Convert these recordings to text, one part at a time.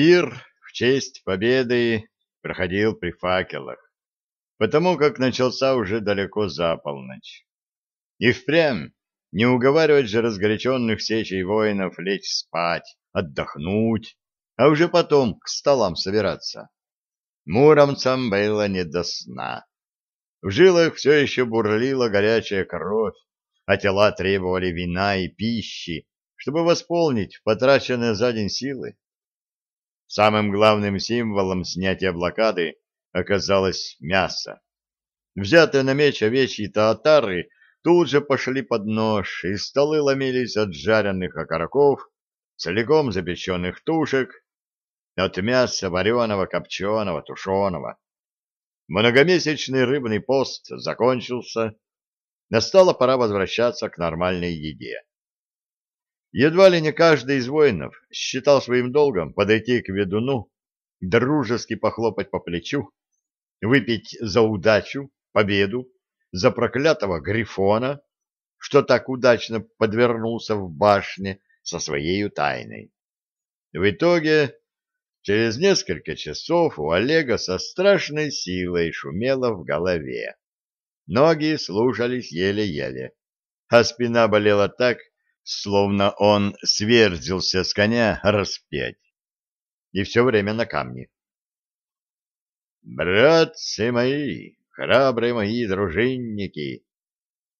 Пир в честь победы проходил при факелах, потому как начался уже далеко за полночь. И впрямь не уговаривать же разгоряченных сечей воинов лечь спать, отдохнуть, а уже потом к столам собираться. Муромцам было не до сна. В жилах все еще бурлила горячая кровь, а тела требовали вина и пищи, чтобы восполнить потраченные за день силы. Самым главным символом снятия блокады оказалось мясо. Взятые на меч овечьи таатары тут же пошли под нож, и столы ломились от жареных окороков, целиком запеченных тушек, от мяса вареного, копченого, тушеного. Многомесячный рыбный пост закончился, настала пора возвращаться к нормальной еде. Едва ли не каждый из воинов считал своим долгом подойти к ведуну, дружески похлопать по плечу, выпить за удачу, победу, за проклятого Грифона, что так удачно подвернулся в башне со своей тайной. В итоге, через несколько часов у Олега со страшной силой шумело в голове. Ноги слушались еле-еле, а спина болела так, словно он сверзился с коня раз пять. И все время на камне. «Братцы мои, храбрые мои дружинники!»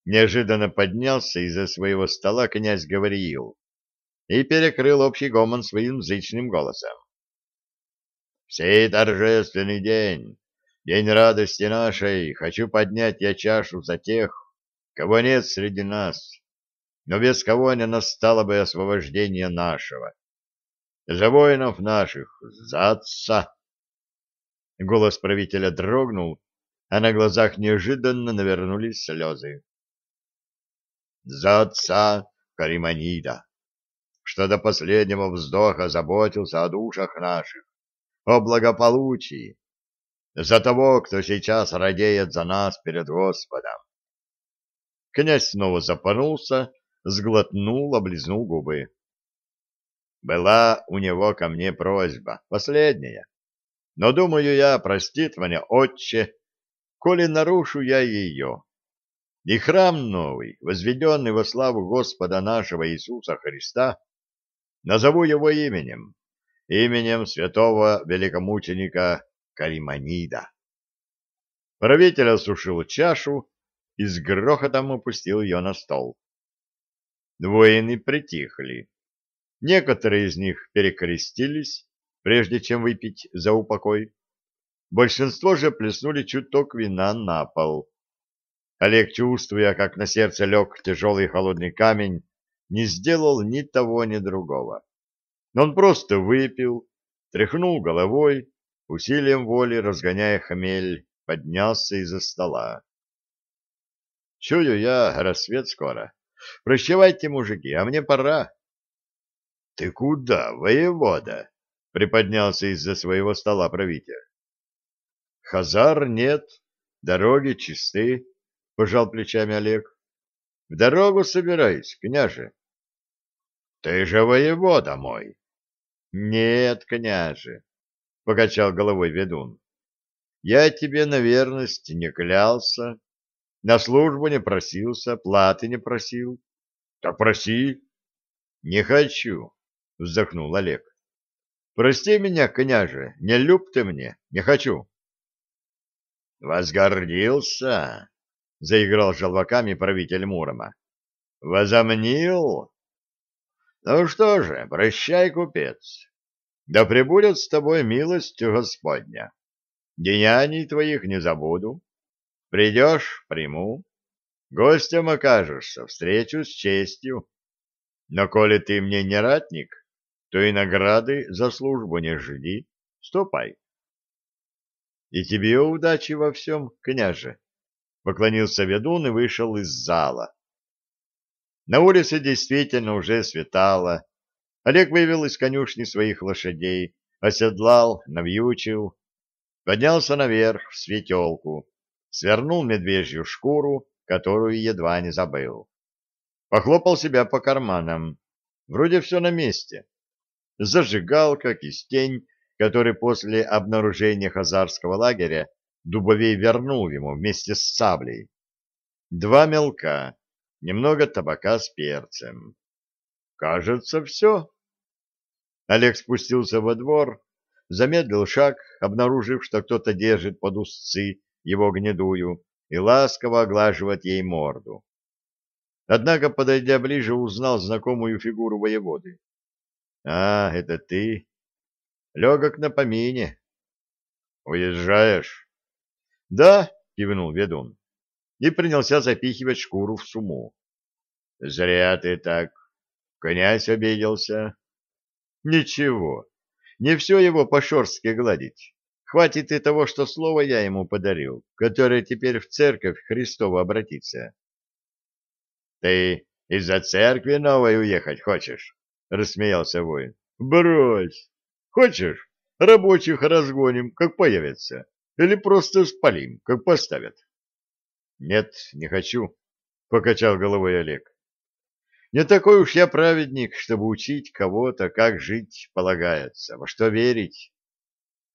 Неожиданно поднялся из-за своего стола князь Гавриил и перекрыл общий гомон своим зычным голосом. «В сей торжественный день, день радости нашей, хочу поднять я чашу за тех, кого нет среди нас, но без кого не настало бы освобождение нашего. За воинов наших, за отца. Голос правителя дрогнул, а на глазах неожиданно навернулись слезы. За отца Кариманида, что до последнего вздоха заботился о душах наших, о благополучии, за того, кто сейчас радеет за нас перед Господом. Князь снова запанулся, сглотнул, облизнул губы. Была у него ко мне просьба, последняя. Но, думаю я, простит меня отче, коли нарушу я ее. И храм новый, возведенный во славу Господа нашего Иисуса Христа, назову его именем, именем святого великомученика Кариманида. Правитель осушил чашу и с грохотом опустил ее на стол. Воины притихли. Некоторые из них перекрестились, прежде чем выпить за упокой. Большинство же плеснули чуток вина на пол. Олег, чувствуя, как на сердце лег тяжелый холодный камень, не сделал ни того, ни другого. Он просто выпил, тряхнул головой, усилием воли разгоняя хмель, поднялся из-за стола. Чую я, рассвет скоро. Прощавайте, мужики, а мне пора. — Ты куда, воевода? — приподнялся из-за своего стола правитель. — Хазар нет, дороги чисты, — пожал плечами Олег. — В дорогу собираюсь, княже. — Ты же воевода мой. — Нет, княже, — покачал головой ведун. — Я тебе на верность не клялся. На службу не просился, платы не просил. Так проси. Не хочу, вздохнул Олег. Прости меня, княже, не люб ты мне, не хочу. Возгордился, заиграл желваками правитель Мурома. Возомнил? Ну что же, прощай, купец. Да пребудет с тобой милость Господня. Деяний твоих не забуду. Придешь — приму. Гостем окажешься, встречу с честью. Но коли ты мне не ратник, то и награды за службу не жди. Ступай. И тебе удачи во всем, княже. Поклонился ведун и вышел из зала. На улице действительно уже светало. Олег вывел из конюшни своих лошадей, оседлал, навьючил, поднялся наверх в светелку свернул медвежью шкуру, которую едва не забыл. Похлопал себя по карманам. Вроде все на месте. зажигалка, кистень, который после обнаружения хазарского лагеря Дубовей вернул ему вместе с саблей, два мелка, немного табака с перцем. Кажется, все. Олег спустился во двор, замедлил шаг, обнаружив, что кто-то держит под узцы его гнедую и ласково оглаживает ей морду. Однако, подойдя ближе, узнал знакомую фигуру воеводы. — А, это ты? Легок на помине. — Уезжаешь? — Да, — кивнул ведун и принялся запихивать шкуру в суму. — Зря ты так. Князь обиделся. — Ничего, не все его по-шорстке гладить. Хватит и того, что слово я ему подарил, которое теперь в церковь Христову обратится. — Ты из-за церкви новой уехать хочешь? — рассмеялся воин. — Брось! Хочешь, рабочих разгоним, как появятся, или просто спалим, как поставят? — Нет, не хочу, — покачал головой Олег. — Не такой уж я праведник, чтобы учить кого-то, как жить полагается, во что верить.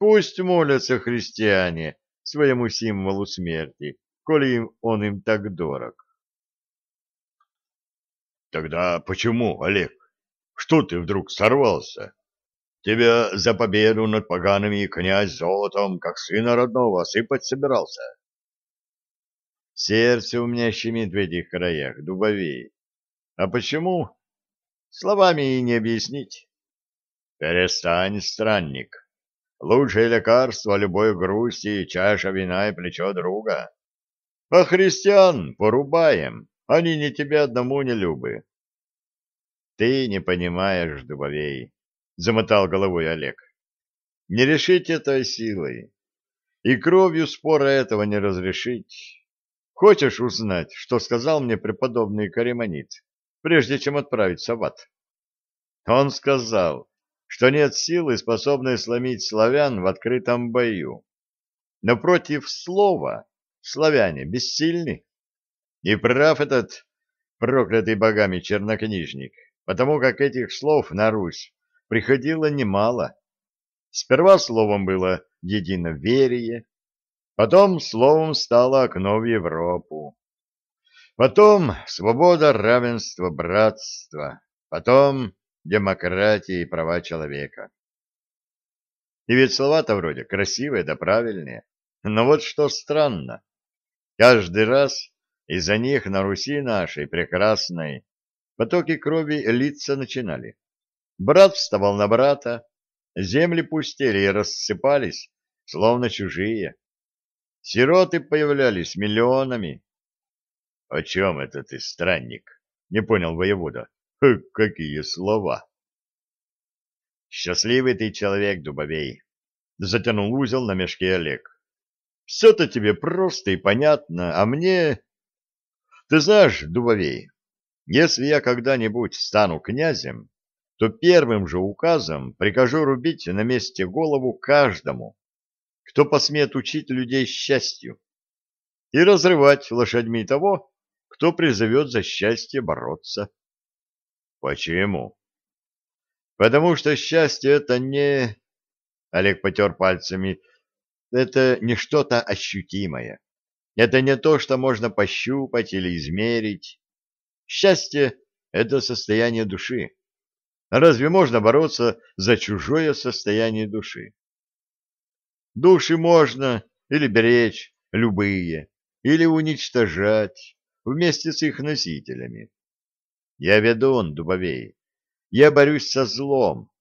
Пусть молятся христиане своему символу смерти, коли он им так дорог. Тогда почему, Олег? Что ты вдруг сорвался? Тебя за победу над погаными князь золотом, как сына родного, осыпать собирался. Сердце у меня щемит в этих краях, дубовей. А почему? Словами и не объяснить. Перестань, странник. Лучшее лекарство любой грусти — чаша вина и плечо друга. А христиан порубаем, они не тебе одному не любы. Ты не понимаешь, Дубовей, — замотал головой Олег. Не решить это силой. И кровью спора этого не разрешить. Хочешь узнать, что сказал мне преподобный Кариманит, прежде чем отправиться в ад? Он сказал, что нет силы, способной сломить славян в открытом бою. Но против слова славяне бессильны. И прав этот проклятый богами чернокнижник, потому как этих слов на Русь приходило немало. Сперва словом было единоверие, потом словом стало окно в Европу, потом свобода, равенство, братство, потом демократия и права человека. И ведь слова-то вроде красивые да правильные, но вот что странно. Каждый раз из-за них на Руси нашей прекрасной потоки крови литься начинали. Брат вставал на брата, земли пустели и рассыпались, словно чужие. Сироты появлялись миллионами. — О чем это ты, странник? — не понял воевода. Какие слова! Счастливый ты человек, Дубовей, затянул узел на мешке Олег. Все-то тебе просто и понятно, а мне... Ты знаешь, Дубовей, если я когда-нибудь стану князем, то первым же указом прикажу рубить на месте голову каждому, кто посмеет учить людей счастью, и разрывать лошадьми того, кто призовет за счастье бороться. Почему? Потому что счастье это не... Олег потер пальцами. Это не что-то ощутимое. Это не то, что можно пощупать или измерить. Счастье — это состояние души. Разве можно бороться за чужое состояние души? Души можно или беречь, любые, или уничтожать вместе с их носителями. Я ведун, Дубовей. Я борюсь со злом.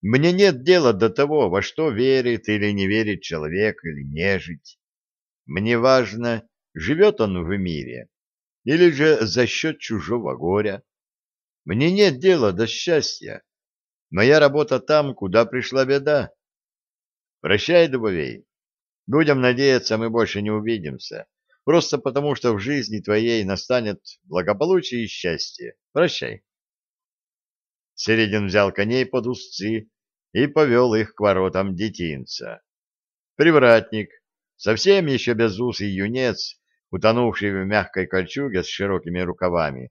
Мне нет дела до того, во что верит или не верит человек или нежить. Мне важно, живет он в мире или же за счет чужого горя. Мне нет дела до счастья. Моя работа там, куда пришла беда. Прощай, Дубовей. Будем надеяться, мы больше не увидимся. Просто потому, что в жизни твоей настанет благополучие и счастье. Прощай. Середин взял коней под узцы и повел их к воротам детинца. Привратник, совсем еще безусый юнец, утонувший в мягкой кольчуге с широкими рукавами,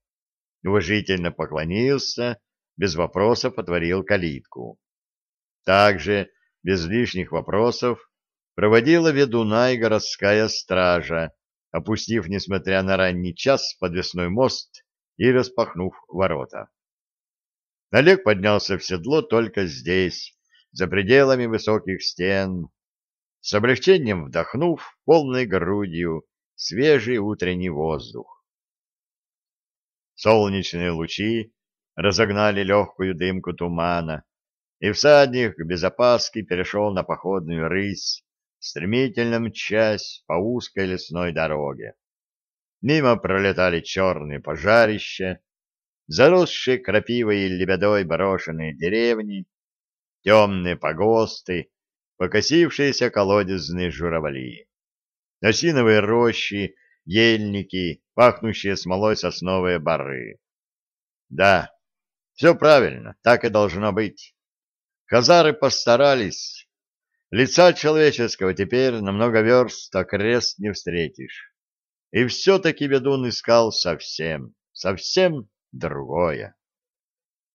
уважительно поклонился, без вопросов отворил калитку. Также, без лишних вопросов, проводила ведуна и городская стража, опустив, несмотря на ранний час, подвесной мост и распахнув ворота. Олег поднялся в седло только здесь, за пределами высоких стен, с облегчением вдохнув полной грудью свежий утренний воздух. Солнечные лучи разогнали легкую дымку тумана, и всадник без опаски перешел на походную рысь, стремительно мчась по узкой лесной дороге. Мимо пролетали черные пожарища, заросшие крапивой и лебедой брошенные деревни, темные погосты, покосившиеся колодезные журавли, осиновые рощи, ельники, пахнущие смолой сосновые бары. Да, все правильно, так и должно быть. Хазары постарались. Лица человеческого теперь намного верст окрест не встретишь. И все-таки ведун искал совсем, совсем другое.